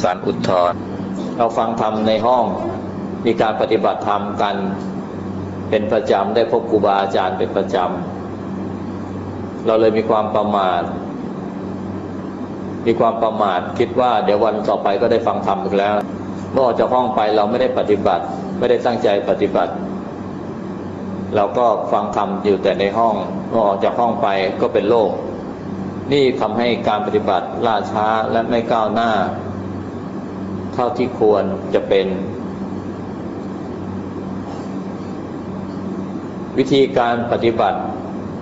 สารอุทธรเราฟังธรรมในห้องมีการปฏิบัติธรรมกัน เป็นประจำได้พบครูบาอาจารย์เป็นประจำเราเลยมีความประมาท มีความประมาทคิดว่าเดี๋ยววันต่อไปก็ได้ฟังธรรมอีกแล้ว เมื่อออกจากห้องไปเราไม่ได้ปฏิบัติ ไม่ได้ตั้งใจปฏิบัติ เราก็ฟังธรรมอยู่แต่ในห้องเมื่อออกจากห้องไปก็เป็นโลกนี่ทำให้การปฏิบัติล่าช้าและไม่ก้าวหน้า เท่าที่ควรจะเป็น วิธีการปฏิบัติ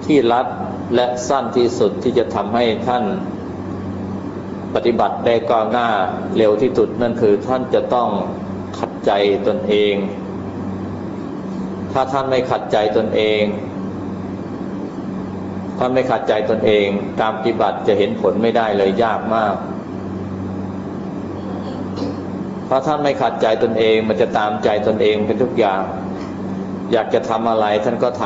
ที่รัดและสั้นที่สุดที่จะทำให้ท่านปฏิบัติได้ก้าวหน้าเร็วที่สุดนั่นคือท่านจะต้องขัดใจตนเอง ถ้าท่านไม่ขัดใจตนเองถ้านไม่ขัดใจตนเอง การปฏิบัติจะเห็นผลไม่ได้เลยยากมาก เพราะท่านไม่ขัดใจตนเอง มันจะตามใจตนเองเป็นทุกอย่าง อยากจะทำอะไรท่านก็ท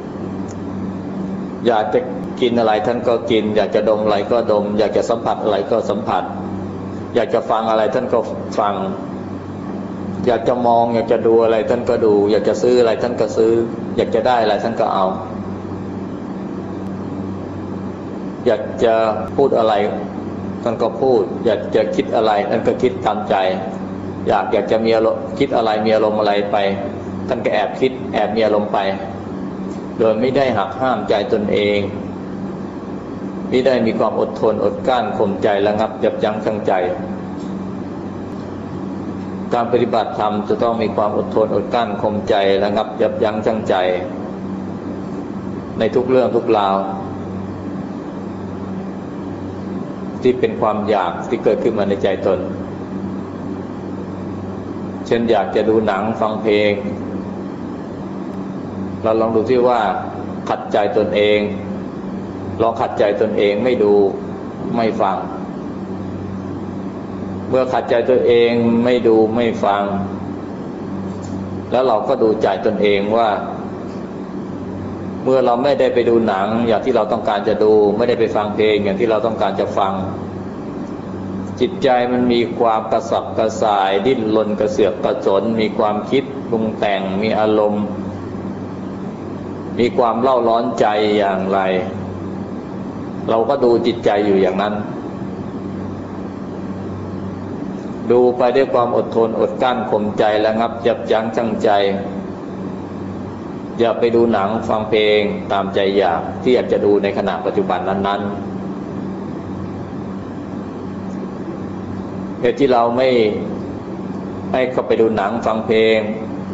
ำอยากจะกินอะไรท่านก็กิน อยากจะดมอะไรก็ดม อยากจะสัมผัสอะไรก็สัมผัส อยากจะฟังอะไรท่านก็ฟัง อยากจะมอง อยากจะดูอะไรท่านก็ดู อยากจะซื้ออะไรท่านก็ซื้อ อยากจะได้อะไรท่านก็เอา อยากจะพูดอะไร ท่านก็พูด อยากจะคิดอะไรท่านก็คิดตามใจ อยากอยากจะมีอารมณ์คิดอะไรมีอารมณ์อะไรไป ท่านก็แอบคิดแอบมีอารมณ์ไป โดยไม่ได้หักห้ามใจตนเองไม่ได้มีความอดทนอดกั้นข่มใจระงับยับยั้งชั่งใจ การปฏิบัติธรรมจะต้องมีความอดทนอดกั้นข่มใจระงับยับยั้งชั่งใจ ในทุกเรื่องทุกราว ที่เป็นความอยากที่เกิดขึ้นมาในใจตน เช่นอยากจะดูหนังฟังเพลง เราลองดูที่ว่าขัดใจตนเอง ลองขัดใจตนเองไม่ดูไม่ฟัง เมื่อขัดใจตัวเองไม่ดูไม่ฟัง แล้วเราก็ดูใจตนเองว่าเมื่อเราไม่ได้ไปดูหนังอย่างที่เราต้องการจะดู ไม่ได้ไปฟังเพลงอย่างที่เราต้องการจะฟัง จิตใจมันมีความกระสับกระส่าย ดิ้นรนกระเสือกกระสน มีความคิดปรุงแต่งมีอารมณ์ มีความเล่าร้อนใจอย่างไร เราก็ดูจิตใจอยู่อย่างนั้น ดูไปด้วยความอดทนอดกั้นข่มใจและงับยับยั้งชั่งใจ อย่าไปดูหนังฟังเพลงตามใจอยากที่อยากจะดูในขณะปัจจุบันนั้น ๆ เหตุที่เราไม่ให้เข้าไปดูหนังฟังเพลง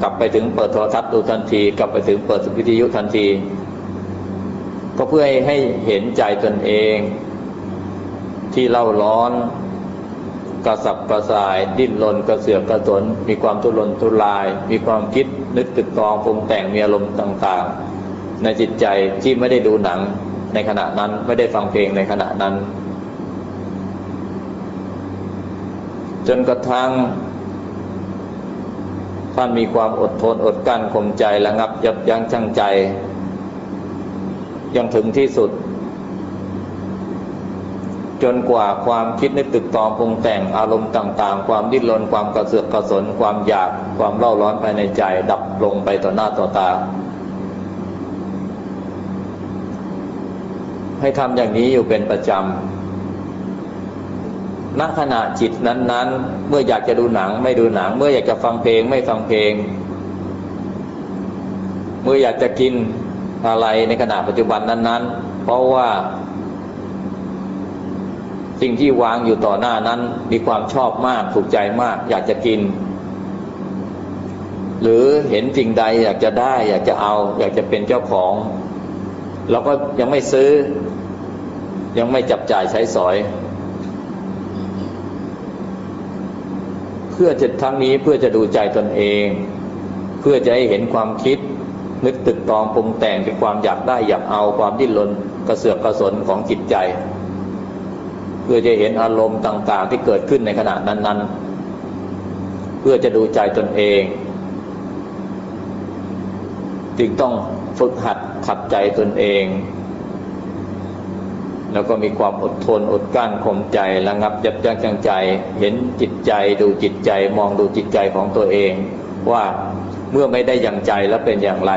กลับไปถึงเปิดโทรทัศน์ดูทันที กลับไปถึงเปิดวิทยุทันที ก็เพื่อให้เห็นใจตนเอง ที่เล่าร้อน กระสับกระส่าย ดิ้นรนกระเสือกกระสน มีความทุรนทุราย มีความคิดนึกตึกตองปรุงแต่งมีอารมณ์ต่างๆ ในจิตใจที่ไม่ได้ดูหนังในขณะนั้นไม่ได้ฟังเพลงในขณะนั้น จนกระทั่งท่านมีความอดทนอดกั้นข่มใจระงับ ยับยั้งชั่งใจ ยังถึงที่สุด จนกว่าความคิดนึกตึกตองปรุงแต่งอารมณ์ต่าง ๆ ความดิ้นรนความกระเสือกกระสน ความอยากความเล่าร้อนภายในใจ ดับลงไปต่อหน้าต่อตา ให้ทำอย่างนี้อยู่เป็นประจำ ณขณะจิตนั้น ๆ เมื่ออยากจะดูหนังไม่ดูหนัง เมื่ออยากจะฟังเพลงไม่ฟังเพลง เมื่ออยากจะกินอะไรในขณะปัจจุบันนั้น ๆ เพราะว่า สิ่งที่วางอยู่ต่อหน้านั้น มีความชอบมากถูกใจมาก อยากจะกิน หรือเห็นสิ่งใดอยากจะได้ อยากจะเอา อยากจะเป็นเจ้าของเราก็ยังไม่ซื้อ ยังไม่จับจ่ายใช้สอย เพื่อจะทั้งนี้เพื่อจะดูใจตนเอง เพื่อจะให้เห็นความคิด นึกตึกตองปรุงแต่งเป็นความอยากได้อยากเอาความดิ้นรนกระเสือกกระสนของจิตใจ เพื่อจะเห็นอารมณ์ต่างๆ ที่เกิดขึ้นในขณะนั้น ๆ เพื่อจะดูใจตนเอง จึงต้องฝึกหัดขัดใจตนเอง แล้วก็มีความอดทนอดกลั้นข่มใจระงับยับยั้งชั่งใจ เห็นจิตใจดูจิตใจมองดูจิตใจของตัวเอง ว่าเมื่อไม่ได้อย่างใจแล้วเป็นอย่างไร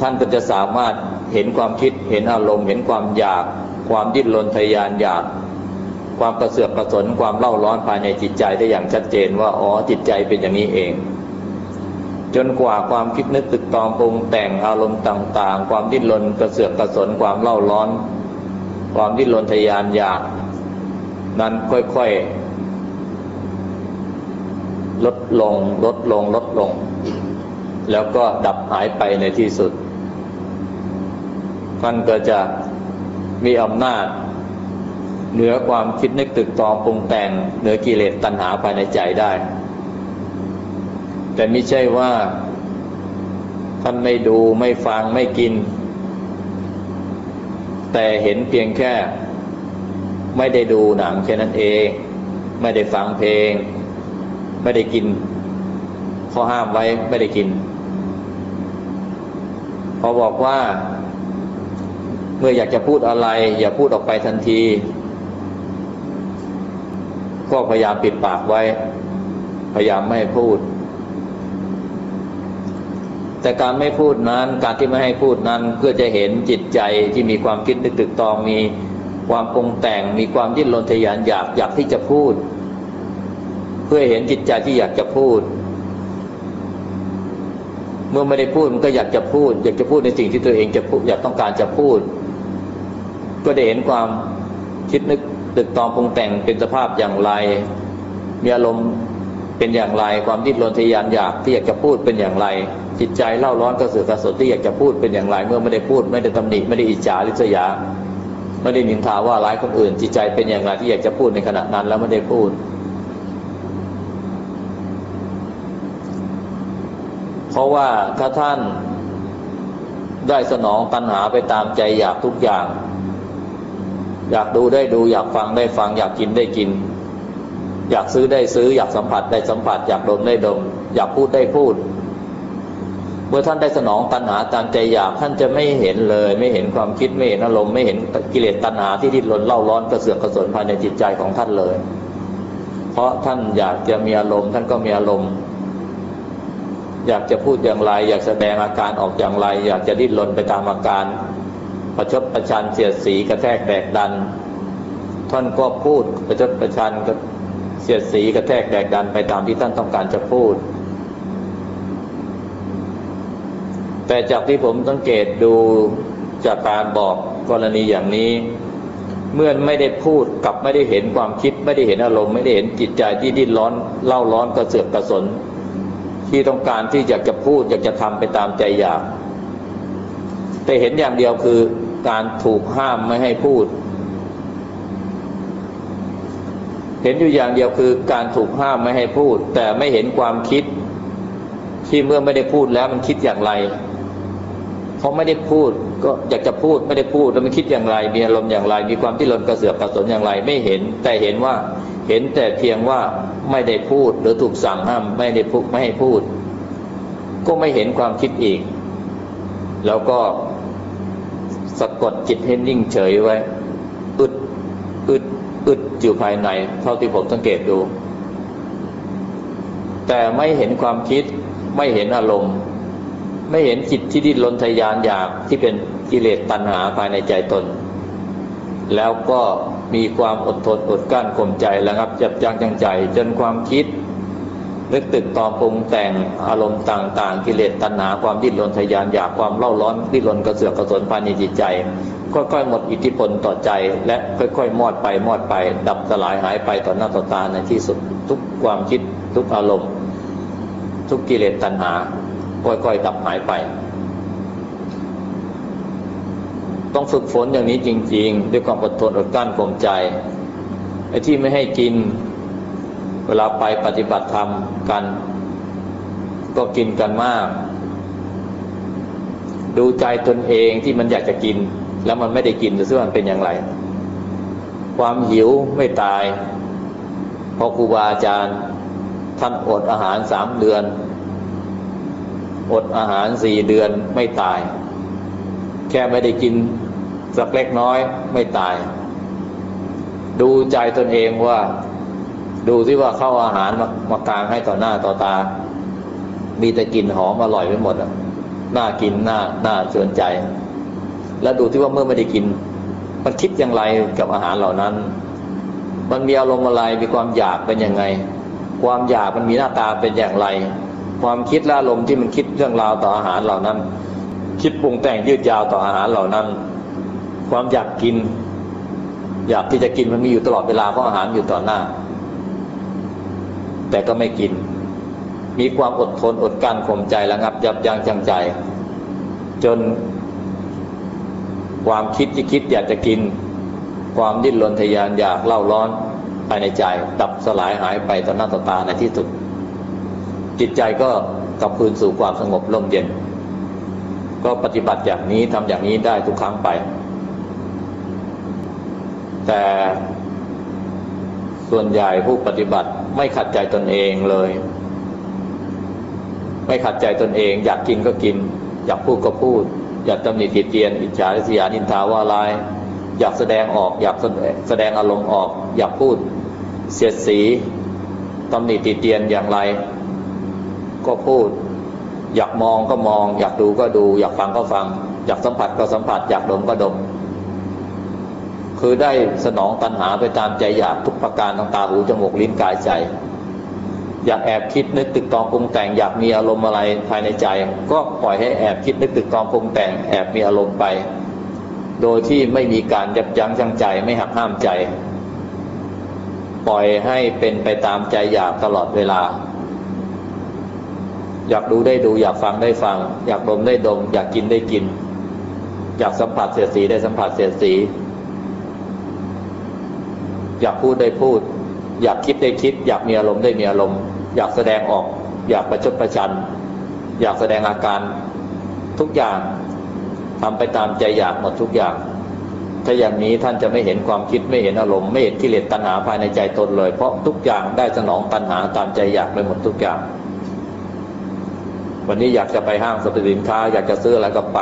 ท่านก็จะสามารถเห็นความคิดเห็นอารมณ์ เห็นความอยาก ความดิ้นรนทะยานอยาก ความกระเสือกกระสนความเล่าร้อนภายในจิตใจได้อย่างชัดเจนว่าอ๋อจิตใจเป็นอย่างนี้เอง จนกว่าความคิดนึกตึกตองปรุงแต่งอารมณ์ต่าง ๆ ความดิ้นรนกระเสือกกระสนความเล่าร้อน ความดิ้นรนทะยานอยาก นั้นค่อยๆ ลดลงลดลงลดลง แล้วก็ดับหายไปในที่สุดท่านก็จะมีอำนาจ เหนือความคิดนึกตึกตองปรุงแต่งเหนือกิเลสตัณหาภายในใจได้ แต่ไม่ใช่ว่า ท่านไม่ดูไม่ฟังไม่กิน แต่เห็นเพียงแค่ ไม่ได้ดูหนังแค่นั้นเอง ไม่ได้ฟังเพลง ไม่ได้กินข้อห้ามไว้ไม่ได้กินพอบอกว่า เมื่ออยากจะพูดอะไร อย่าพูดออกไปทันที ก็พยายามปิดปากไว้ พยายามไม่พูด แต่การไม่พูดนั้นการที่ไม่ให้พูดนั้น เพื่อจะเห็นจิตใจที่มีความคิดนึกตึกตองมีความปรุงแต่ง มีความดิ้นรนทะยานอยากอยากที่จะพูด เพื่อเห็นจิตใจที่อยากจะพูด เมื่อไม่ได้พูดมันก็อยากจะพูด อยากจะพูดในสิ่งที่ตัวเองจะพูดอยากต้องการจะพูด ก็ได้เห็นความคิดนึกตึกตองปรุงแต่งเป็นสภาพอย่างไร มีอารมณ์ เป็นอย่างไร ความดิ้นรนทะยานอยากที่อยากจะพูดเป็นอย่างไร จิตใจเล่าร้อนกระเสือกระสนที่อยากจะพูดเป็นอย่างไร เมื่อไม่ได้พูด ไม่ได้ตำหนิไม่ได้อิจฉาริษยา ไม่ได้นินทาว่าร้ายคนอื่น จิตใจเป็นอย่างไรที่อยากจะพูดในขณะนั้นแล้วไม่ได้พูด เพราะว่าถ้าท่านได้สนองตัณหาไปตามใจอยากทุกอย่าง อยากดูได้ดูอยากฟังได้ฟัง อยากกินได้กิน อยากซื้อได้ซื้อ อยากสัมผัสได้สัมผัส อยากดมได้ดม อยากพูดได้พูด เมื่อท่านได้สนองตัณหาตามใจอยากท่านจะไม่เห็นเลย ไม่เห็นความคิดไม่เห็นอารมณ์ไม่เห็นกิเลสตัณหาที่ดิ้นรนเล่าร้อนกระเสือกกระสนภายในจิตใจของท่านเลย เพราะท่านอยากจะมีอารมณ์ ท่านก็มีอารมณ์ อยากจะพูดอย่างไร อยากแสดงอาการออกอย่างไร อยากจะดิ้นรนไปตามอาการประชดประชันเสียดสีกระแทกแดกดัน ท่านก็พูดประชดประชัน เสียดสีกระแทกแดกดันไปตามที่ท่านต้องการจะพูด แต่จากที่ผมสังเกตดูจากการบอกกรณีอย่างนี้ เมื่อไม่ได้พูดกับไม่ได้เห็นความคิด ไม่ได้เห็นอารมณ์ไม่ได้เห็นจิตใจที่ดิ้นร้อนเล่าร้อนกระเสือกกระสน ที่ต้องการที่อยากจะพูดอยากจะทำไปตามใจอยาก แต่เห็นอย่างเดียวคือการถูกห้ามไม่ให้พูด เห็นอยู่อย่างเดียวคือการถูกห้ามไม่ให้พูด แต่ไม่เห็นความคิด ที่เมื่อไม่ได้พูดแล้วมันคิดอย่างไรเขาไม่ได้พูดก็อยากจะพูดไม่ได้พูดแล้วมันคิดอย่างไร มีอารมณ์อย่างไร มีความที่รนกระเสือกกระสนอย่างไร ไม่เห็น แต่เห็นว่าเห็นแต่เพียงว่าไม่ได้พูดหรือถูกสั่งห้ามไม่ได้พูดไม่ให้พูด ก็ไม่เห็นความคิดอีก แล้วก็สะกดจิตให้นิ่งเฉยไว้ อึดอึด อึดอยู่ภายใน เท่าที่ผมสังเกตดู แต่ไม่เห็นความคิด ไม่เห็นอารมณ์ ไม่เห็นจิตที่ดิ้นรนทยานอยากที่เป็นกิเลสตัณหาภายในใจตน แล้วก็มีความอดทนอดกั้นข่มใจระงับจับจังจังใจ จนความคิด นึกตึกตองปรุงแต่งอารมณ์ต่าง ๆ กิเลสตัณหาความดิ้นรนทยานอยากความเล่าร้อนดิ้นรนกระเสือกกระสนภายในจิตใจ ค่อยๆหมดอิทธิพลต่อใจ และค่อยๆมอดไปมอดไป ดับสลายหายไปต่อหน้าต่อตาในที่สุดทุกความคิดทุกอารมณ์ ทุกกิเลสตัณหา ค่อยๆดับหายไป ต้องฝึกฝนอย่างนี้จริง ๆ ด้วยความอดทนอดกลั้นข่มใจไอ้ที่ไม่ให้กิน เวลาไปปฏิบัติธรรมกัน ก็กินกันมาก ดูใจตนเองที่มันอยากจะกิน แล้วมันไม่ได้กินจะซึ่งมันเป็นอย่างไร ความหิวไม่ตายเพราะครูบาอาจารย์ ท่านอดอาหารสามเดือน อดอาหารสี่เดือนไม่ตาย แค่ไม่ได้กินสักเล็กน้อยไม่ตาย ดูใจตนเองว่า ดูที่ว่าเข้าอาหารมามากางให้ต่อหน้าต่อตา มีแต่กลิ่นหอมอร่อยไปหมดอะน่ากินน่าน่าชวนใจ แล้วดูที่ว่าเมื่อไม่ได้กิน มันคิดอย่างไรกับอาหารเหล่านั้น มันมีอารมณ์อะไรมีความอยากเป็นยังไง ความอยากมันมีหน้าตาเป็นอย่างไร ความคิดและอารมณ์ที่มันคิดเรื่องราวต่ออาหารเหล่านั้น คิดปรุงแต่งยืดยาวต่ออาหารเหล่านั้น ความอยากกิน อยากที่จะกินมันมีอยู่ตลอดเวลาเพราะอาหารอยู่ต่อหน้า แต่ก็ไม่กิน มีความอดทนอดกั้นข่มใจระงับยับยั้งชั่งใจ จนความคิดที่คิดอยากจะกิน ความดิ้นรนทยานอยากเล่าร้อนภายในใจดับสลายหายไปต่อหน้าต่อตาในที่สุด จิตใจก็กลับคืนสู่ความสงบร่มเย็น ก็ปฏิบัติอย่างนี้ทำอย่างนี้ได้ทุกครั้งไป แต่ ส่วนใหญ่ผู้ปฏิบัติไม่ขัดใจตนเองเลย ไม่ขัดใจตนเอง อยากกินก็กิน อยากพูดก็พูด อยากตำหนิติเตียน อิจฉาริษยานินทาว่าลาย อยากแสดงออก อยากแสดงอารมณ์ออก อยากพูด เสียดสีตำหนิติเตียนอย่างไร ก็พูด อยากมองก็มอง อยากดูก็ดู อยากฟังก็ฟัง อยากสัมผัสก็สัมผัส อยากดมก็ดม คือได้สนองตัณหาไปตามใจอยากทุกประการทางตาหูจมูกลิ้นกายใจ อยากแอบคิดนึกตึกตองปรุงแต่งอยากมีอารมณ์อะไรภายในใจ ก็ปล่อยให้แอบคิดนึกตึกตองปรุงแต่งแอบมีอารมณ์ไป โดยที่ไม่มีการยับยั้งชั่งใจไม่หักห้ามใจ ปล่อยให้เป็นไปตามใจอยากตลอดเวลา อยากดูได้ดูอยากฟังได้ฟัง อยากดมได้ดม อยากกินได้กิน อยากสัมผัสเสียสีได้สัมผัสเสียสี อยากพูดได้พูด อยากคิดได้คิด อยากมีอารมณ์ได้มีอารมณ์ อยากแสดงออก อยากประชดประชัน อยากแสดงอาการทุกอย่างทำไปตามใจอยากหมดทุกอย่าง ถ้าอย่างนี้ท่านจะไม่เห็นความคิดไม่เห็นอารมณ์ไม่เห็นกิเลสตัณหาภายในใจตนเลย เพราะทุกอย่างได้สนองตัณหาตามใจอยากไปหมดทุกอย่าง วันนี้อยากจะไปห้างสรรพสินค้า อยากจะซื้ออะไรก็ไป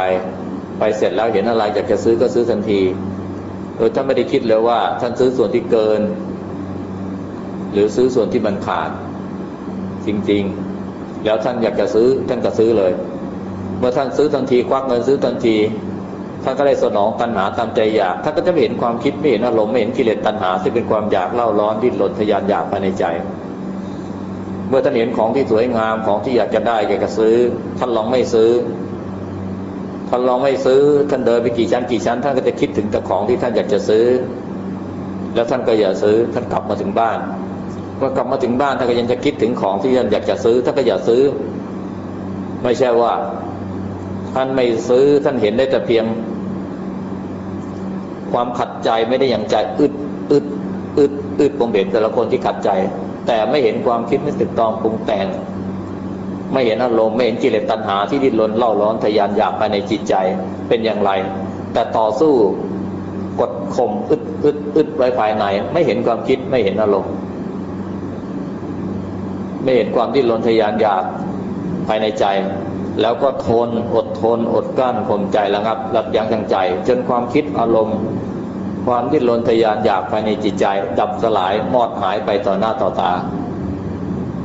ไปเสร็จแล้วเห็นอะไรอยากจะซื้อก็ซื้อทันที โดยท่านไม่ได้คิดเลยว่า ท่านซื้อส่วนที่เกิน หรือซื้อส่วนที่มันขาด จริงๆ แล้วท่านอยากจะซื้อท่านก็ซื้อเลย เมื่อท่านซื้อทันทีควักเงินซื้อทันทีท่านก็ได้สนองตัณหาตามใจอยาก ท่านก็จะไม่เห็นความคิดไม่เห็นอารมณ์ไม่เห็นกิเลสตัณหาที่เป็นความอยากเล่าร้อนดิ้นรนทยานอยากภายในใจ เมื่อท่านเห็นของที่สวยงามของที่อยากจะได้อยากจะซื้อ ท่านลองไม่ซื้อ ท่านลองไม่ซื้อ ท่านเดินไปกี่ชั้นกี่ชั้น ท่านก็จะคิดถึงแต่ของที่ท่านอยากจะซื้อ แล้วท่านก็อย่าซื้อ ท่านกลับมาถึงบ้านเมื่อกลับมาถึงบ้านท่านก็ยังจะคิดถึงของที่ท่านอยากจะซื้อ ท่านก็อย่าซื้อ ไม่ใช่ว่า ท่านไม่ซื้อ ท่านเห็นได้แต่เพียง ความขัดใจไม่ได้อย่างใจอึดอึดอึดอึดผมเห็นแต่ละคนที่ขัดใจ แต่ไม่เห็นความคิดไม่ตึกตองปรุงแต่ง ไม่เห็นอารมณ์ไม่เห็นกิเลสตัณหาที่ดิ้นรนเล่าร้อนทยานอยากภายในจิตใจเป็นอย่างไร แต่ต่อสู้กดข่มอึดอึดอึดไว้ภายใน ไม่เห็นความคิดไม่เห็นอารมณ์ไม่เห็นความดิ้นรนทยานอยากภายในใจ แล้วก็ทนอดทน อดกลั้นข่มใจระงับรับยั้งชั่งใจ จนความคิดอารมณ์ ความดิ้นรนทยานอยากภายในจิตใจ ดับสลายมอดหายไปต่อหน้าต่อตา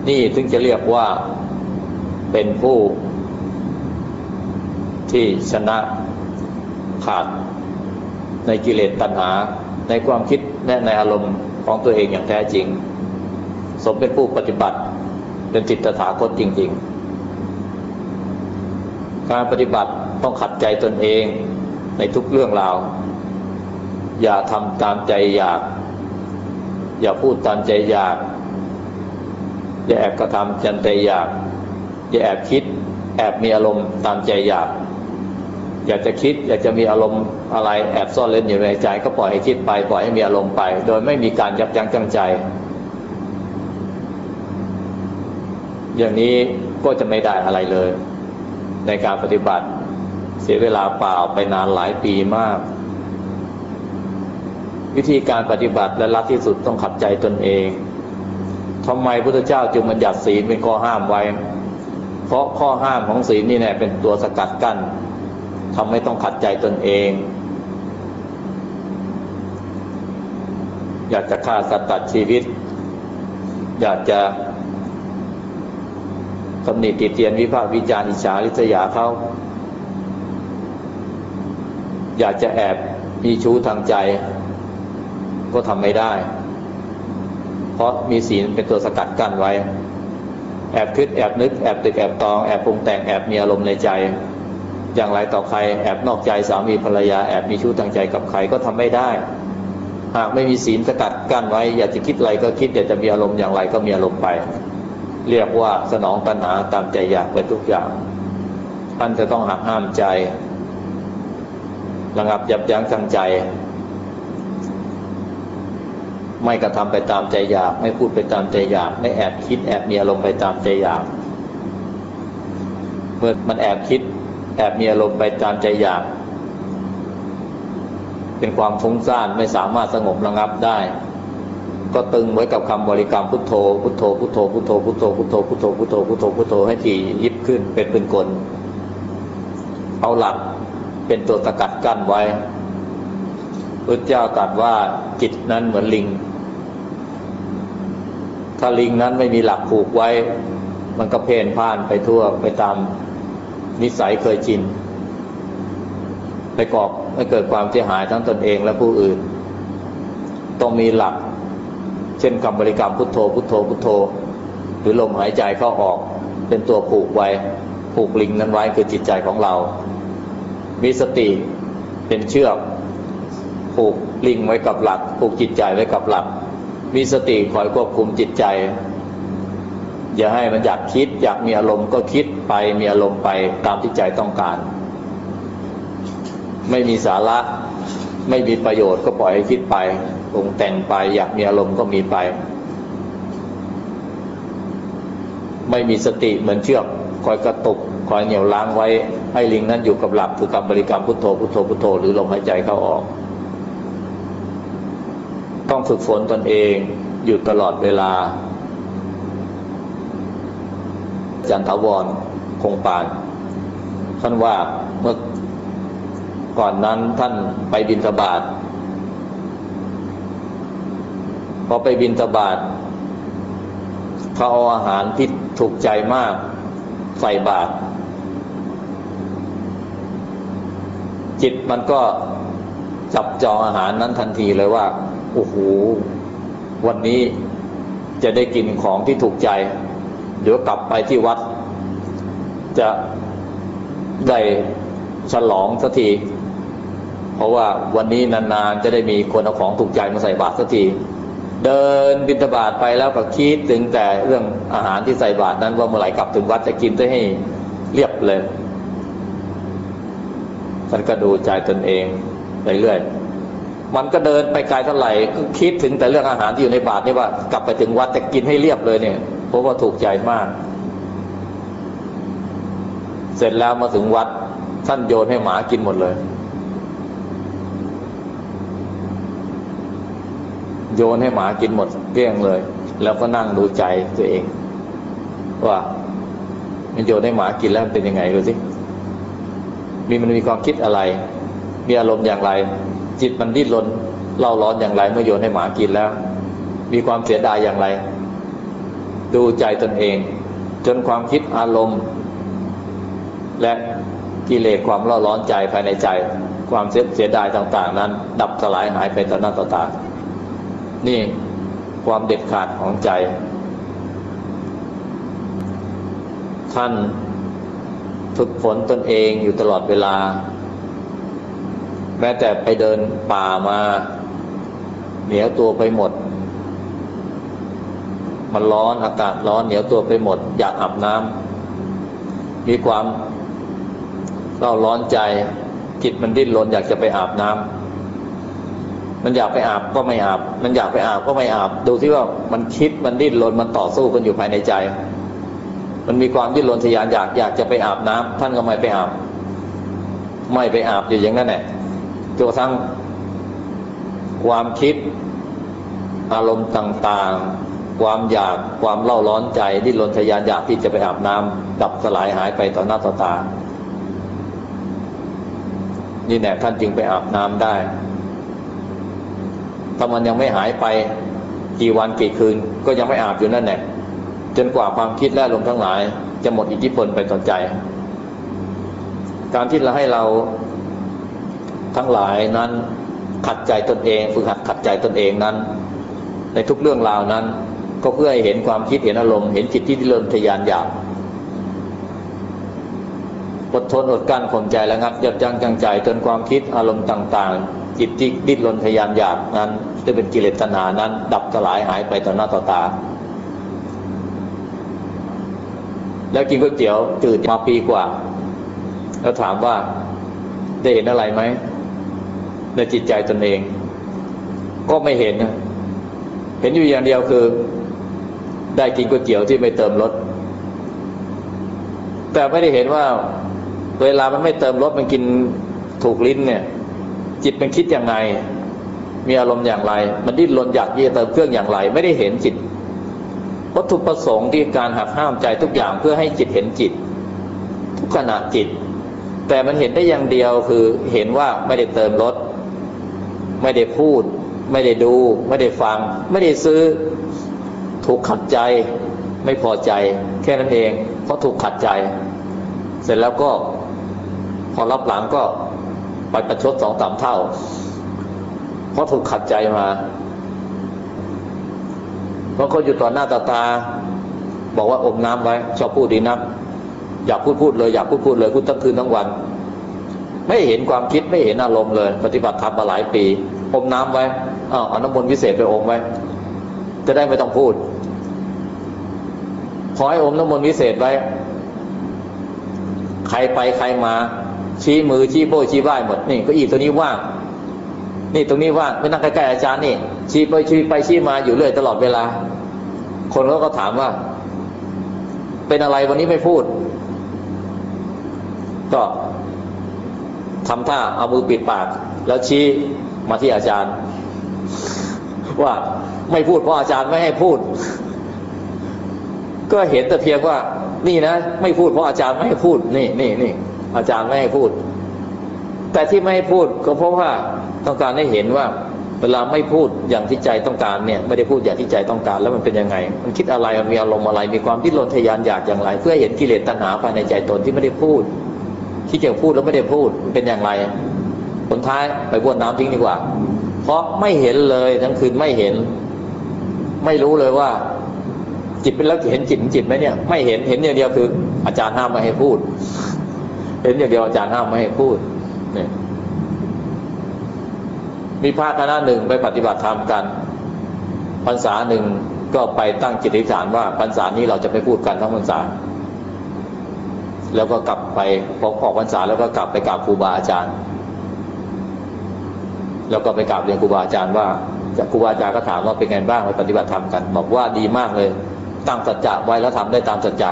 นี่ถึงจะเรียกว่า เป็นผู้ที่ชนะขาดในกิเลสตัณหาในความคิดและในอารมณ์ของตัวเองอย่างแท้จริง สมเป็นผู้ปฏิบัติเป็นจิตตถาคตจริง ๆ การปฏิบัติต้องขัดใจตนเองในทุกเรื่องราว อย่าทำตามใจอยาก อย่าพูดตามใจอยาก อย่าแอบกระทำจันใจอยาก อย่าแอบคิด แอบมีอารมณ์ตามใจอยาก อยากจะคิดอยากจะมีอารมณ์อะไรแอบซ่อนเล่นอยู่ในใจ ก็ปล่อยให้คิดไปปล่อยให้มีอารมณ์ไป โดยไม่มีการยับยั้งชั่งใจ อย่างนี้ก็จะไม่ได้อะไรเลย ในการปฏิบัติเสียเวลาเปล่าไปนานหลายปีมาก วิธีการปฏิบัติและลัที่สุดต้องขัดใจตนเองทำไมพระพุทธเจ้าจึงบัญญัติศีลเป็นข้อห้ามไว้ เพราะข้อห้ามของศีลนี่แน่เป็นตัวสกัดกั้นทำให้ต้องขัดใจตนเอง อยากจะฆ่าสัตว์ตัดชีวิต อยากจะตำหนิติเตียนวิพากษ์วิจารณ์อิจฉาริษยาเขาอยากจะแอบมีชู้ทางใจ ก็ทำไม่ได้ เพราะมีศีลเป็นตัวสกัดกั้นไว้ แอบคิดแอบนึกแอบตึกแอบตองแอบปรุงแต่งแอบมีอารมณ์ในใจ อย่างไรต่อใครแอบนอกใจสามีภรรยาแอบมีชู้ทางใจกับใครก็ทำไม่ได้ หากไม่มีศีลสกัดกั้นไว้ อยากจะคิดอะไรก็คิดอยากจะมีอารมณ์อย่างไรก็มีอารมณ์ไป เรียกว่าสนองตัณหาตามใจอยากไปทุกอย่างท่านจะต้องหักห้ามใจระงับยับยั้งชั่งใจ ไม่กระทำไปตามใจอยาก ไม่พูดไปตามใจอยาก ไม่แอบคิดแอบมีอารมณ์ไปตามใจอยาก เมื่อมันแอบคิด แอบมีอารมณ์ไปตามใจอยาก เป็นความฟุ้งซ่านไม่สามารถสงบระงับได้ ก็ตึงไว้กับคำบริกรรมพุทโธพุทโธพุทโธพุทโธพุทโธพุทโธพุทโธพุทโธพุทโธพุทโธให้ถี่ยิบขึ้นเป็นปืนกลเอาหลักเป็นตัวสกัดกั้นไว้พระเจ้าตรัสว่าจิตนั้นเหมือนลิง ถ้าลิงนั้นไม่มีหลักผูกไว้ มันก็เพนพ่านไปทั่วไปตามนิสัยเคยชินไปก่อให้เกิดความเสียหายทั้งตนเองและผู้อื่น ต้องมีหลัก เช่นคำบริกรรมพุทโธพุทโธพุทโธ หรือลมหายใจเข้าออกเป็นตัวผูกไว้ผูกลิงนั้นไว้คือจิตใจของเรา มีสติเป็นเชือกผูกลิงไว้กับหลัก ผูกจิตใจไว้กับหลัก มีสติคอยควบคุมจิตใจ อย่าให้มันอยากคิด อยากมีอารมณ์ก็คิดไปมีอารมณ์ไปตามที่ใจต้องการ ไม่มีสาระไม่มีประโยชน์ก็ปล่อยให้คิดไปปรุงแต่งไป อยากมีอารมณ์ก็มีไป ไม่มีสติเหมือนเชือกคอยกระตุกคอยเหนี่ยวล้างไว้ ให้ลิงนั้นอยู่กับหลักคือคำบริกรรมพุทโธพุทโธพุทโธหรือลมหายใจเข้าออก ต้องฝึกฝนตนเองอยู่ตลอดเวลา จันทวรคงปานท่านว่าเมื่อก่อนนั้นท่านไปบินทบาทพอไปบินทบาทเขาเอาอาหารที่ถูกใจมากใส่บาตรจิตมันก็จับจองอาหารนั้นทันทีเลยว่า โอ้โหวันนี้จะได้กินของที่ถูกใจ เดี๋ยวกลับไปที่วัด จะได้ฉลองสักที เพราะว่าวันนี้นานๆ จะได้มีคนเอาของถูกใจมาใส่บาตรสักที เดินบิณฑบาตไปแล้วก็คิดถึงแต่เรื่องอาหารที่ใส่บาตรนั้นว่าเมื่อไหร่กลับถึงวัดจะกินได้ให้เรียบเลยฉันก็ดูใจตนเองไปเรื่อย มันก็เดินไปไกลเท่าไหร่คิดถึงแต่เรื่องอาหารที่อยู่ในบาตรนี่ว่ากลับไปถึงวัดจะกินให้เรียบเลยเนี่ยเพราะว่าถูกใจมาก เสร็จแล้วมาถึงวัดท่านโยนให้หมากินหมดเลย โยนให้หมากินหมดเกลี้ยงเลย แล้วก็นั่งดูใจตัวเอง ว่ามันโยนให้หมากินแล้วเป็นยังไงดูสิมีมันมีความคิดอะไร มีอารมณ์อย่างไร จิตมันดิ้นรนเล่าร้อนอย่างไรเมื่อโยนให้หมากินแล้ว มีความเสียดายอย่างไร ดูใจตนเอง จนความคิดอารมณ์ และกิเลสความเล่าร้อนใจภายในใจ ความเสียดายต่าง ๆ นั้น ดับสลายหายไปต่อหน้าต่อตานี่ความเด็ดขาดของใจ ท่านฝึกฝนตนเองอยู่ตลอดเวลา แม้แต่ไปเดินป่ามา เหนียวตัวไปหมด มันร้อนอากาศร้อนเหนียวตัวไปหมด อยากอาบน้ำมีความเร่าร้อนใจ จิตมันดิ้นรนอยากจะไปอาบน้ำมันอยากไปอาบก็ไม่อาบ มันอยากไปอาบก็ไม่อาบ ดูที่ว่ามันคิดมันดิ้นรนมันต่อสู้กันอยู่ภายในใจ มันมีความดิ้นรนทยานอยากอยากจะไปอาบน้ำท่านก็ไม่ไปอาบ ไม่ไปอาบอยู่อย่างนั้นแหละ จนกระทั่งความคิดอารมณ์ต่างๆ ความอยากความเล่าร้อนใจดิ้นรนทยานอยากที่จะไปอาบน้ำดับสลายหายไปต่อหน้าต่อตา นี่แน่ท่านจึงไปอาบน้ำได้ ถ้ามันยังไม่หายไปกี่วันกี่คืน ก็ยังไม่อาบอยู่นั่นแหละจนกว่าความคิดและลมณ์ทั้งหลาย จะหมดอิทธิพลไปต่อใจ การที่เราให้เรา ทั้งหลายนั้นขัดใจตนเองฝึกหัดขัดใจตนเองนั้น ในทุกเรื่องราวนั้น ก็เพื่อให้เห็นความคิดเห็นอารมณ์เห็นจิตที่เริ่มทะยานอยากอดทนอดกั้นข่มใจและงับยับยั้งจังใจจนความคิดอารมณ์ต่าง ๆ จิตที่ดิ้นรนทะยานอยากนั้นจะเป็นกิเลสตัณหานั้น ดับสลายหายไปต่อหน้าต่อตา แล้วกินก๋วยเตี๋ยวจืดมาปีกว่า แล้วถามว่าได้เห็นอะไรไหม ในจิตใจตนเอง ก็ไม่เห็นนะเห็นอยู่อย่างเดียวคือ ได้กินก๋วยเตี๋ยวที่ไม่เติมรสแต่ไม่ได้เห็นว่า เวลามันไม่เติมรสมันกินถูกลิ้นเนี่ย จิตมันคิดยังไง มีอารมณ์อย่างไร มันดิ้นรนอยากที่จะเติมเครื่องอย่างไร ไม่ได้เห็นจิตวัตถุประสงค์ที่การหักห้ามใจทุกอย่างเพื่อให้จิตเห็นจิต ทุกขณะจิต แต่มันเห็นได้อย่างเดียวคือเห็นว่าไม่ได้เติมรส ไม่ได้พูด ไม่ได้ดู ไม่ได้ฟัง ไม่ได้ซื้อ ถูกขัดใจ ไม่พอใจ แค่นั้นเอง เพราะถูกขัดใจ เสร็จแล้วก็ พอรับหลังก็ไปประชดสองสามเท่า เพราะถูกขัดใจมาเพราะเขาอยู่ต่อหน้าตาตา บอกว่าอมน้ำไว้ ชอบพูดดีนัก อยากพูดพูดเลย อยากพูดพูดเลยพูดทั้งคืนทั้งวัน ไม่เห็นความคิดไม่เห็นอารมณ์เลย ปฏิบัติธรรมมาหลายปีอมน้ำไว้อ้าวเอาน้ำมนต์วิเศษไปอมไว้ จะได้ไม่ต้องพูด ขอให้อมน้ำมนต์วิเศษไว้ ใครไปใครมา ชี้มือชี้โป้ชี้บ้ายหมดนี่ก็อีตัวนี้ว่าง นี่ตรงนี้ว่างไม่นั่งใกล้ๆอาจารย์นี่ ชี้ไปชี้ไปชี้มาอยู่เรื่อยตลอดเวลา คนเขาก็ถามว่า เป็นอะไรวันนี้ไม่พูด ก็ ทำท่าเอามือปิดปาก แล้วชี้มาที่อาจารย์ ว่าไม่พูดเพราะอาจารย์ไม่ให้พูด ก็เห็นแต่เพียงว่า นี่นะ ไม่พูดเพราะอาจารย์ไม่ให้พูด นี่นี่นี่อาจารย์ไม่ให้พูด แต่ที่ไม่ให้พูดก็เพราะว่าต้องการให้เห็นว่าเวลาไม่พูดอย่างที่ใจต้องการเนี่ย ไม่ได้พูดอย่างที่ใจต้องการ แล้วมันเป็นยังไง มันคิดอะไรมันมีอารมณ์อะไร มีความดิ้นรนทะยานอยากอย่างไร เพื่อเห็นกิเลสตัณหาภายในใจตนที่ไม่ได้พูด ที่จะพูดแล้วไม่ได้พูดเป็นอย่างไรผลท้ายไปบ้วนน้ำทิ้งดีกว่า เพราะไม่เห็นเลยทั้งคืนไม่เห็น ไม่รู้เลยว่า จิตเป็นแล้วเห็นจิตจิตไหมเนี่ย ไม่เห็นเห็นอย่างเดียวคือ อาจารย์ห้ามไม่ให้พูด เห็นอย่างเดียวอาจารย์ห้ามไม่ให้พูดเนี่ยมีพระคณะหนึ่งไปปฏิบัติธรรมกันพรรษาหนึ่งก็ไปตั้งจิตอธิษฐานว่าพรรษานี้เราจะไม่พูดกันทั้งพรรษา แล้วก็กลับ ไปพอออกพรรษาแล้วก็กลับไปกราบครูบาอาจารย์ แล้วก็ไปกราบเรียนครูบาอาจารย์ว่าครูบาอาจารย์ก็ถามว่าเป็นไงบ้างไปปฏิบัติธรรมกัน บอกว่าดีมากเลย ตั้งสัจจะไว้แล้วทำได้ตามสัจจะ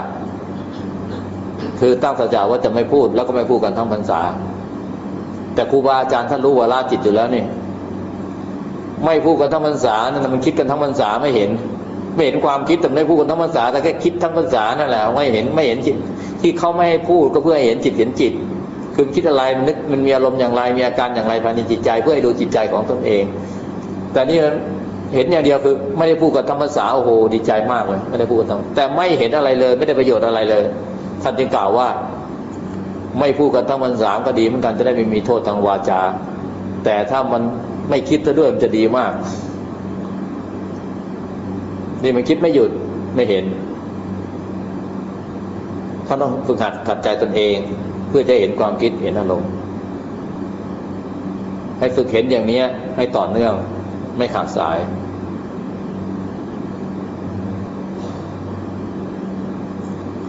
คือตั้งสัจจะว่าจะไม่พูดแล้วก็ไม่พูดกันทั้งพรรษา แต่ครูบาอาจารย์ท่านรู้ว่าละจิตอยู่แล้วนี่ ไม่พูดกันทั้งพรรษานั่นมันคิดกันทั้งพรรษาไม่เห็น ไม่เห็นความคิดแต่ไม่พูดกันทั้งพรรษาแต่แค่คิดทั้งพรรษานั่นแหละไม่เห็นไม่เห็นจิตที่เขาไม่ให้พูดก็เพื่อให้เห็นจิตเห็นจิต คือคิดอะไรมันนึกมันมีอารมณ์อย่างไรมีอาการอย่างไรภายในจิตใจ เพื่อให้ดูจิตใจของตนเอง แต่นี่เห็นอย่างเดียวคือไม่ได้พูดกับธรรมภาษาโอ้โหดีใจมากเลยไม่ได้พูดกับธรรมแต่ไม่เห็นอะไรเลยไม่ได้ประโยชน์อะไรเลยท่านจึงกล่าวว่า ไม่พูดกับธรรมภาษาก็ดีเหมือนกันจะได้ไม่มีโทษทางวาจา แต่ถ้ามันไม่คิดซะด้วยมันจะดีมาก นี่มันคิดไม่หยุดไม่เห็นเขาต้องฝึกหัดขัดใจตนเอง เพื่อจะเห็นความคิดเห็นอารมณ์ให้ฝึกเห็นอย่างนี้ให้ต่อเนื่องไม่ขาดสาย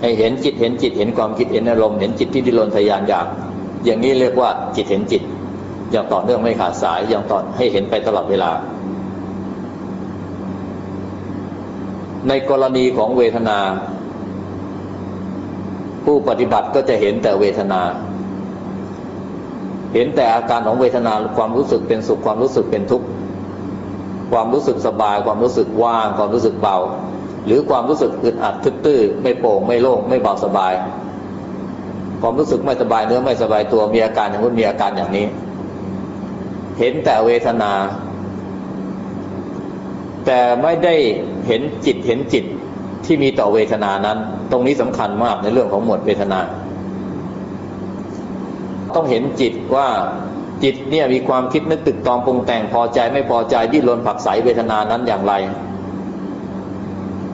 ให้เห็นจิตเห็นจิตเห็นความคิดเห็นอารมณ์เห็นจิตที่ดิ้นรนทะยานอยาก อย่างนี้เรียกว่าจิตเห็นจิตอย่างต่อเนื่องไม่ขาดสายอย่างต่อให้เห็นไปตลอดเวลา ในกรณีของเวทนา ผู้ปฏิบัติก็จะเห็นแต่เวทนา เห็นแต่อาการของเวทนาความรู้สึกเป็นสุขความรู้สึกเป็นทุกข์ความรู้สึกสบาย ความรู้สึกว่าง ความรู้สึกเบา หรือความรู้สึกอึดอัดทึบตื้อไม่โปร่งไม่โล่งไม่เบาสบาย ความรู้สึกไม่สบายเนื้อไม่สบายตัวมีอาการอย่างนู้นมีอาการอย่างนี้ เห็นแต่เวทนา แต่ไม่ได้ เห็นจิตเห็นจิตที่มีต่อเวทนานั้น ตรงนี้สำคัญมากในเรื่องของหมวดเวทนา ต้องเห็นจิตว่าจิตเนี่ยมีความคิดนึกตึกตองปรุงแต่งพอใจไม่พอใจดิ้นรนผักใสเวทนานั้นอย่างไร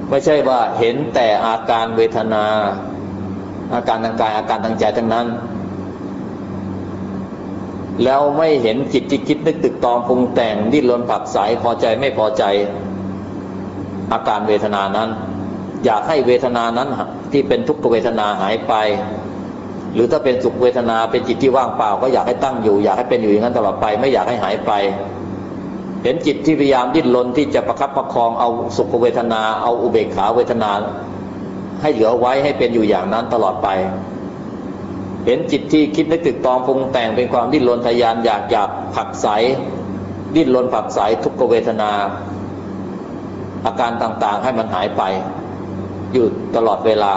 ไม่ใช่ว่าเห็นแต่อาการเวทนา อาการทางกายอาการทางใจทั้งนั้น แล้วไม่เห็นจิตที่คิดนึกตึกตองปรุงแต่งดิ้นรนผักใสพอใจไม่พอใจ อาการเวทนานั้น อยากให้เวทนานั้นที่เป็นทุกขเวทนาหายไป หรือถ้าเป็นสุขเวทนาเป็นจิตที่ว่างเปล่า ก็อยากให้ตั้งอยู่ อยากให้เป็นอยู่อย่างนั้นตลอดไป ไม่อยากให้หายไป เห็นจิตที่พยายามดิ้นรนที่จะประคับประคองเอาสุขเวทนาเอาอุเบกขาเวทนา ให้เหลือไว้ให้เป็นอยู่อย่างนั้นตลอดไปเห็นจิตที่คิดนึกตึกตองปรุงแต่งเป็นความดิ้นรนทยานอยากอยากผักใสดิ้นรนผักใสทุกขเวทนา อาการต่างๆให้มันหายไป อยู่ตลอดเวลา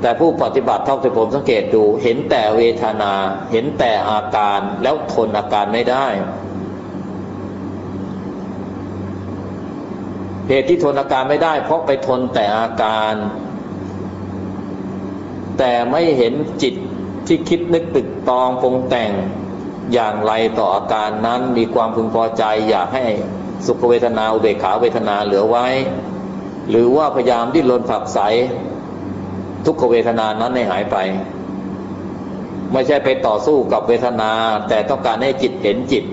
แต่ผู้ปฏิบัติเท่าที่ผมสังเกตดู เห็นแต่เวทนา เห็นแต่อาการแล้วทนอาการไม่ได้เหตุที่ทนอาการไม่ได้ เพราะไปทนแต่อาการ แต่ไม่เห็นจิตที่คิดนึกตึกตองปรุงแต่งอย่างไรต่ออาการนั้นมีความพึงพอใจอยากให้ สุขเวทนาอุเบกขาเวทนาเหลือไว้ หรือว่าพยายามดิ้นรนผักใสทุกขเวทนานั้นให้หายไป ไม่ใช่ไปต่อสู้กับเวทนา แต่ต้องการให้จิตเห็นจิต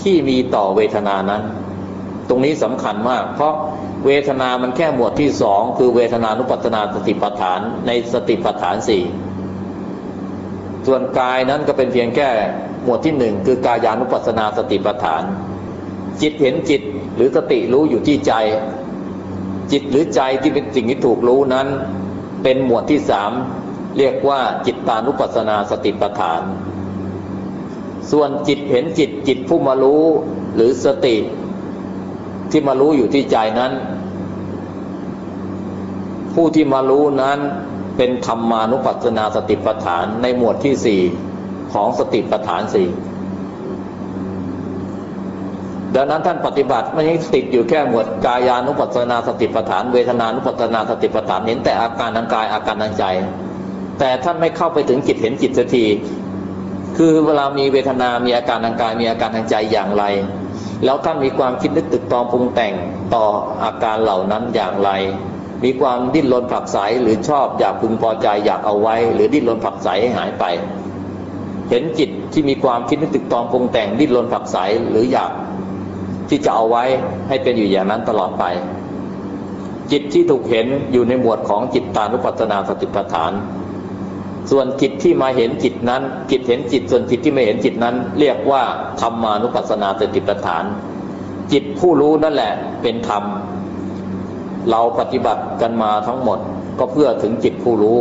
ที่มีต่อเวทนานั้น ตรงนี้สำคัญมาก เพราะเวทนามันแค่หมวดที่สองคือเวทนานุปัฏนาสติปัฏฐานในสติปัฏฐานสี่ส่วนกายนั้นก็เป็นเพียงแค่หมวดที่หนึ่งคือกายานุปัสนาสติปัฏฐาน จิตเห็นจิตหรือสติรู้อยู่ที่ใจ จิตหรือใจที่เป็นสิ่งที่ถูกรู้นั้น เป็นหมวดที่สามเรียกว่าจิตตานุปัสสนาสติปัฏฐาน ส่วนจิตเห็นจิตจิตผู้มารู้หรือสติ ที่มารู้อยู่ที่ใจนั้น ผู้ที่มารู้นั้นเป็นธรรมานุปัสสนาสติปัฏฐานในหมวดที่สี่ของสติปัฏฐานสี่ ดังนั้นท่านปฏิบัติไม่ใช่ติดอยู่แค่หมวดกายานุปัสสนาสติปัฏฐาน เวทนานุปัสสนาสติปัฏฐานเห็นแต่อาการทางกายอาการทางใจ แต่ท่านไม่เข้าไปถึงจิตเห็นจิตสักทีคือเวลามีเวทนา มีอาการทางกาย มีอาการทางใจอย่างไร แล้วท่านมีความคิดนึกตึกตองปรุงแต่งต่ออาการเหล่านั้นอย่างไร มีความดิ้นรนผักใสหรือชอบอยากพึงพอใจอยากเอาไว้ หรือดิ้นรนผักใสให้หายไป เห็นจิตที่มีความคิดนึกตึกตองปรุงแต่งดิ้นรนผักใสหรืออยาก ที่จะเอาไว้ให้เป็นอยู่อย่างนั้นตลอดไป จิตที่ถูกเห็นอยู่ในหมวดของจิตตานุปัฏนาสติปัฏฐาน ส่วนจิตที่มาเห็นจิตนั้นจิตเห็นจิตส่วนจิตที่ไม่เห็นจิตนั้น เรียกว่าธรรมานุปัสสนาสติปัฏฐาน จิตผู้รู้นั่นแหละเป็นธรรม เราปฏิบัติกันมาทั้งหมดก็เพื่อถึงจิตผู้รู้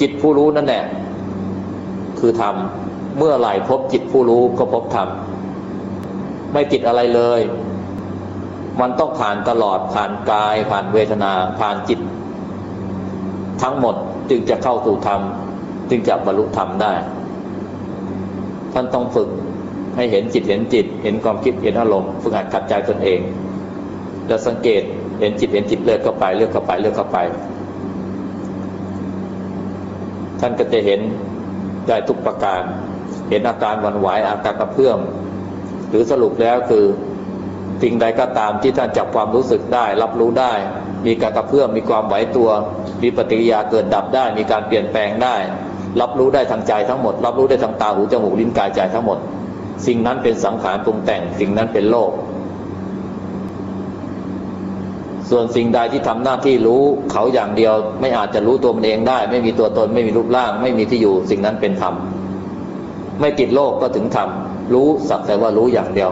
จิตผู้รู้นั่นแหละคือธรรมเมื่อไหร่พบจิตผู้รู้ก็พบธรรม ไม่ติดอะไรเลย มันต้องผ่านตลอดผ่านกาย ผ่านเวทนา ผ่านจิต ทั้งหมดจึงจะเข้าสู่ธรรม จึงจะบรรลุธรรมได้ ท่านต้องฝึกให้เห็นจิตเห็นจิต เห็นความคิดเห็นอารมณ์ฝึกหัดขัดใจตนเองแล้วสังเกตเห็นจิตเห็นจิตเลือกเข้าไปเลือกเข้าไปเลือกเข้าไป ท่านก็จะเห็นได้ทุกประการ เห็นอาการวันไหวอาการกระเพื่อม หรือสรุปแล้วคือสิ่งใดก็ตามที่ท่านจับความรู้สึกได้ รับรู้ได้ มีการกระเพื่อมมีความไหวตัว มีปฏิกิริยาเกิดดับได้ มีการเปลี่ยนแปลงได้ รับรู้ได้ทางใจทั้งหมด รับรู้ได้ทางตาหูจมูกลิ้นกายใจทั้งหมด สิ่งนั้นเป็นสังขารปรุงแต่งสิ่งนั้นเป็นโลก ส่วนสิ่งใดที่ทำหน้าที่รู้เขาอย่างเดียว ไม่อาจจะรู้ตัวมันเองได้ ไม่มีตัวตน ไม่มีรูปร่าง ไม่มีที่อยู่ สิ่งนั้นเป็นธรรมไม่ติดโลกก็ถึงธรรม รู้สักแต่ว่ารู้อย่างเดียว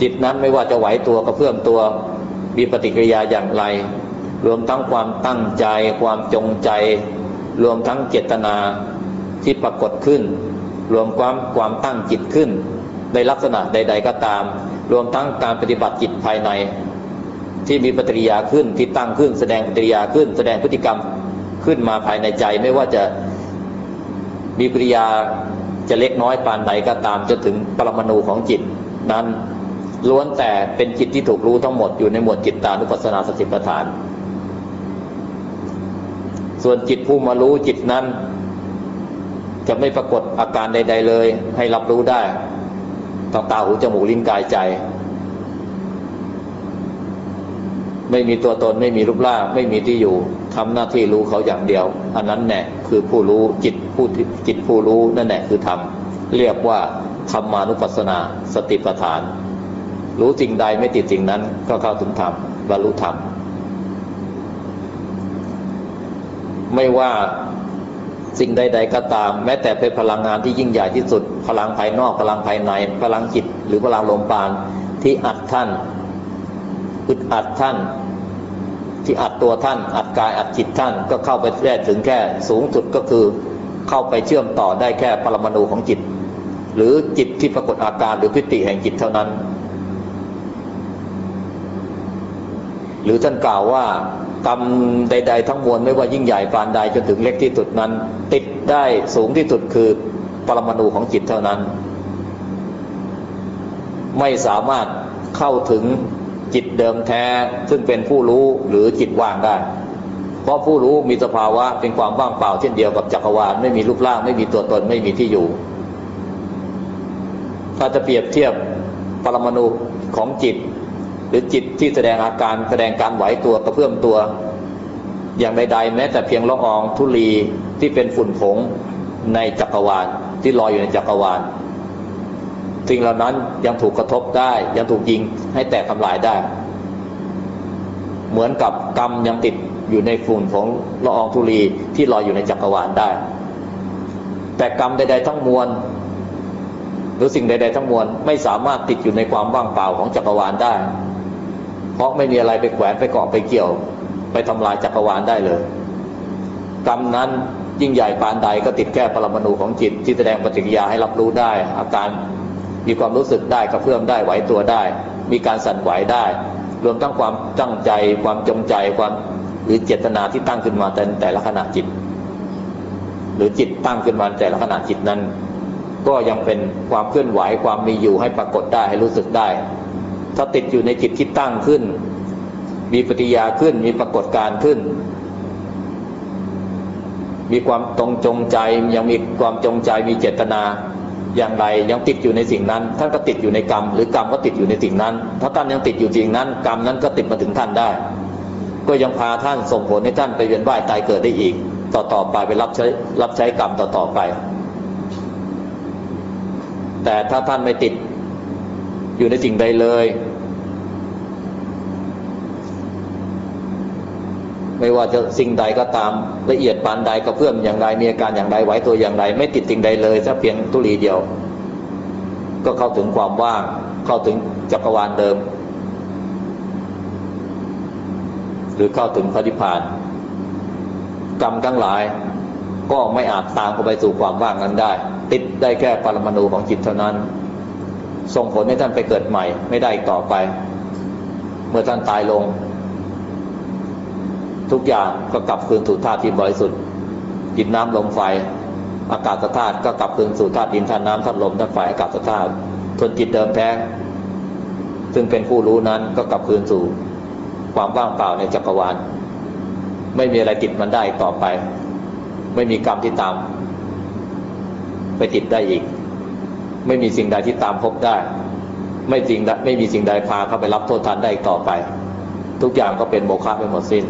จิตนั้นไม่ว่าจะไหวตัวกระเพื่อมตัวมีปฏิกิริยาอย่างไร รวมทั้งความตั้งใจ ความจงใจ รวมทั้งเจตนาที่ปรากฏขึ้น รวมความความตั้งจิตขึ้น ในลักษณะใด ๆก็ตาม รวมทั้งการปฏิบัติจิตภายใน ที่มีปฏิกิริยาขึ้นที่ตั้งขึ้น แสดงปฏิกิริยาขึ้น แสดงพฤติกรรมขึ้นมาภายในใจไม่ว่าจะมีปริยา จะเล็กน้อยปานไหนก็ตามจนถึงปรมาณูของจิต นั้นล้วนแต่เป็นจิตที่ถูกรู้ทั้งหมดอยู่ในหมวดจิตตานุปัสสนาสติปัฏฐาน ส่วนจิตผู้มารู้จิตนั้น จะไม่ปรากฏอาการใด ๆ เลย ให้รับรู้ได้ทางตาหูจมูกลิ้นกายใจ ไม่มีตัวตนไม่มีรูปร่างไม่มีที่อยู่ทำหน้าที่รู้เขาอย่างเดียว อันนั้นแน่คือผู้รู้จิตผู้จิตผู้รู้นั่นแหละคือธรรมเรียกว่าธรรมานุปัสสนา สติปัฏฐาน รู้สิ่งใดไม่ติดสิ่งนั้น ก็เข้าถึงธรรมบรรลุธรรมไม่ว่าสิ่งใด ๆ ก็ตาม แม้แต่เป็นพลังงานที่ยิ่งใหญ่ที่สุด พลังภายนอกพลังภายใน พลังจิตหรือพลังลมปานที่อัดท่าน อึดอัดท่าน ที่อัดตัวท่าน อัดกายอัดจิตท่านก็เข้าไปได้ถึงแค่สูงสุดก็คือ เข้าไปเชื่อมต่อได้แค่ปรมาณูของจิต หรือจิตที่ปรากฏอาการหรือพิติแห่งจิตเท่านั้น หรือท่านกล่าวว่ากรรมใด ๆ ทั้งมวลไม่ว่ายิ่งใหญ่ปานใดจนถึงเล็กที่สุดนั้น ติดได้สูงที่สุดคือปรมาณูของจิตเท่านั้น ไม่สามารถเข้าถึง จิตเดิมแท้ ซึ่งเป็นผู้รู้หรือจิตว่างได้ เพราะผู้รู้มีสภาวะเป็นความว่างเปล่าเช่นเดียวกับจักรวาลไม่มีรูปร่างไม่มีตัวตนไม่มีที่อยู่ ถ้าจะเปรียบเทียบปรมาณูของจิต หรือจิตที่แสดงอาการแสดงการไหวตัวกระเพื่อมตัว อย่างใดๆแม้แต่เพียงละอองธุลีที่เป็นฝุ่นผงในจักรวาลที่ลอยอยู่ในจักรวาล สิ่งเหล่านั้นยังถูกกระทบได้ ยังถูกยิงให้แตกทำลายได้ เหมือนกับกรรมยังติดอยู่ในฝุ่นของละอองธุลีที่ลอยอยู่ในจักรวาลได้ แต่กรรมใด ๆ ทั้งมวลหรือสิ่งใด ๆ ทั้งมวลไม่สามารถติดอยู่ในความว่างเปล่าของจักรวาลได้ เพราะไม่มีอะไรไปแขวนไปเกาะไปเกี่ยว ไปทำลายจักรวาลได้เลย กรรมนั้นยิ่งใหญ่ปานใดก็ติดแค่ปรมาณูของจิตที่แสดงปฏิกิริยาให้รับรู้ได้ อาการ มีความรู้สึกได้กระเพื่อมได้ไหวตัวได้ มีการสั่นไหวได้ รวมทั้งความตั้งใจ ความจงใจความหรือเจตนาที่ตั้งขึ้นมาแต่แต่ละขณะจิต หรือจิตตั้งขึ้นมาแต่ละขณะจิตนั้น ก็ยังเป็นความเคลื่อนไหวความมีอยู่ให้ปรากฏได้ให้รู้สึกได้ ถ้าติดอยู่ในจิตที่ตั้งขึ้น มีปฏิยาขึ้น มีปรากฏการขึ้น มีความตรงจงใจยังมีความจงใจมีเจตนา อย่างไรยังติดอยู่ในสิ่งนั้น ท่านก็ติดอยู่ในกรรม หรือกรรมก็ติดอยู่ในสิ่งนั้น ถ้าท่านยังติดอยู่สิ่งนั้น กรรมนั้นก็ติดมาถึงท่านได้ ก็ยังพาท่านส่งผลให้ท่านไปเวียนว่ายตายเกิดได้อีก ต่อต่อไปไปรับใช้รับใช้กรรมต่อต่อไป แต่ถ้าท่านไม่ติดอยู่ในสิ่งใดเลย ไม่ว่าจะสิ่งใดก็ตามละเอียดปานใดก็เพื่อมอย่างไรมีอาการอย่างไรไหวตัวอย่างไร ไม่ติดสิ่งใดเลยถ้าเพียงตุลีเดียว ก็เข้าถึงความว่าง เข้าถึงจักรวาลเดิม หรือเข้าถึงพระนิพพานกรรมทั้งหลาย ก็ไม่อาจตามเข้าไปสู่ความว่างนั้นได้ ติดได้แค่ปรมาณูของจิตเท่านั้น ส่งผลให้ท่านไปเกิดใหม่ ไม่ได้อีกต่อไป เมื่อท่านตายลง ทุกอย่างก็กลับคืนสู่ธาตุที่บริสุทธิ์ดินน้ำลมไฟ อากาศธาตุก็กลับคืนสู่ธาตุดินธาตุน้ำธาตุลมธาตุไฟอากาศธาตุส่วนจิตเดิมแท้ ซึ่งเป็นผู้รู้นั้นก็กลับคืนสู่ความว่างเปล่าในจักรวาล ไม่มีอะไรติดมันได้ต่อไป ไม่มีกรรมที่ตาม ไปติดได้อีก ไม่มีสิ่งใดที่ตามพบได้ ไม่สิ่งไม่มีสิ่งใดพาเข้าไปรับโทษทานได้อีกต่อไป ทุกอย่างก็เป็นโมฆะไปหมดสิ้น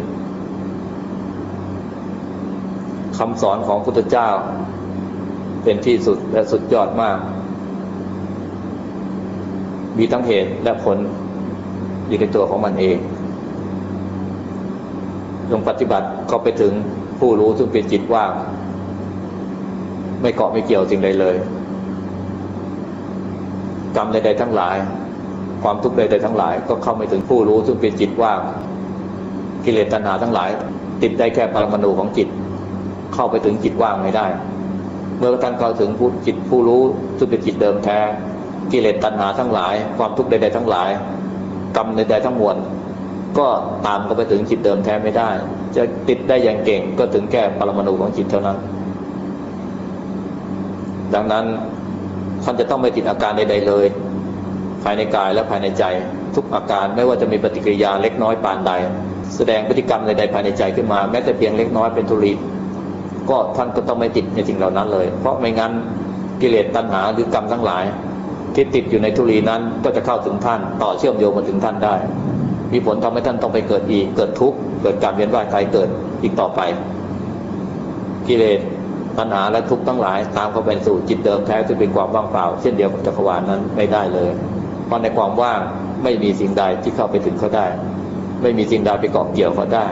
คำสอนของพุทธเจ้า เป็นที่สุดและสุดยอดมาก มีทั้งเหตุและผลอยู่ในตัวของมันเองลงปฏิบัติก็ไปถึงผู้รู้ซึ่งเป็นจิตว่าง ไม่เกาะไม่เกี่ยวสิ่งใดเลย กรรมใดๆทั้งหลาย ความทุกข์ใดๆทั้งหลาย ก็เข้าไม่ถึงผู้รู้ซึ่งเป็นจิตว่าง กิเลสตัณหาทั้งหลาย ติดได้แค่ปรมาณูของจิต เข้าไปถึงจิตว่างไม่ได้ เมื่อท่านเข้าถึงผู้จิตผู้รู้ซึ่งเป็นจิตเดิมแท้กิเลสตัณหาทั้งหลาย ความทุกข์ใด ๆ ทั้งหลาย กรรมใดๆทั้งมวลก็ตามก็ไปถึงจิตเดิมแท้ไม่ได้ จะติดได้อย่างเก่งก็ถึงแค่ปรมาณูของจิตเท่านั้น ดังนั้นท่านจะต้องไม่ติดอาการใด ๆเลย ภายในกายและภายในใจ ทุกอาการไม่ว่าจะมีปฏิกิริยาเล็กน้อยปานใด แสดงพฤติกรรมใดๆภายในใจขึ้นมา แม้แต่เพียงเล็กน้อยเป็นทุลี ก็ท่านก็ต้องไม่ติดในสิ่งเหล่านั้นเลย เพราะไม่งั้นกิเลสตัณหาหรือกรรมทั้งหลาย ที่ติดอยู่ในทุลีนั้นก็จะเข้าถึงท่านต่อเชื่อมโยงมาถึงท่านได้ มีผลทำให้ท่านต้องไปเกิดอีกเกิดทุกข์เกิดการเวียนว่ายตายเกิดอีกต่อไป กิเลสตัณหาและทุกข์ทั้งหลาย ตามเข้าไปสู่จิตเดิมแท้ที่เป็นความว่างเปล่า เช่นเดียวกับจักรวาลนั้นไม่ได้เลยเพราะในความว่างไม่มีสิ่งใดที่เข้าไปถึงเขาได้ ไม่มีสิ่งใดไปเกาะเกี่ยวเขาได้